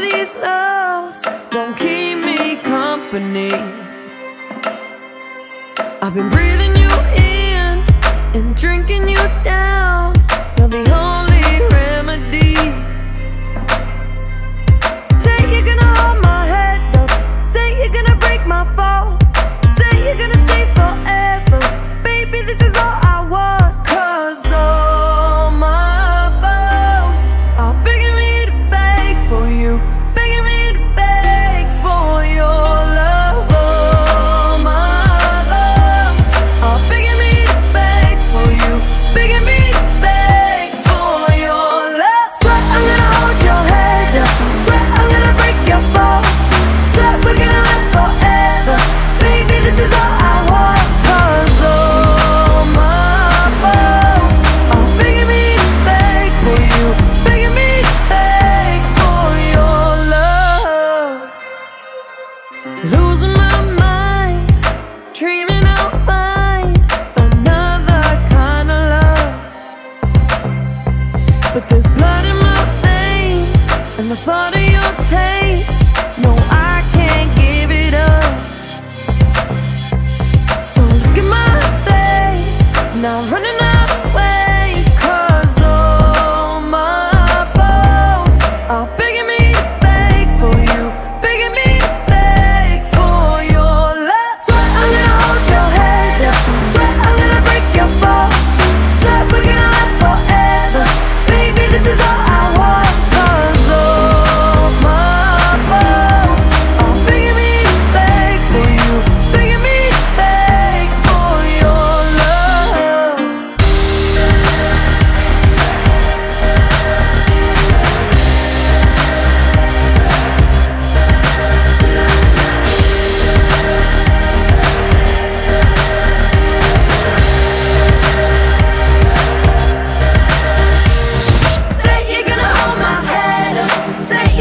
these loves don't keep me company. I've been breathing you in and drinking you down. You're the only remedy. Say you're gonna hold my head up. Say you're gonna break my fall. Say you're gonna stay forever. thought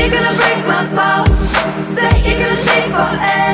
you're gonna break my fall. Say you're gonna stay forever.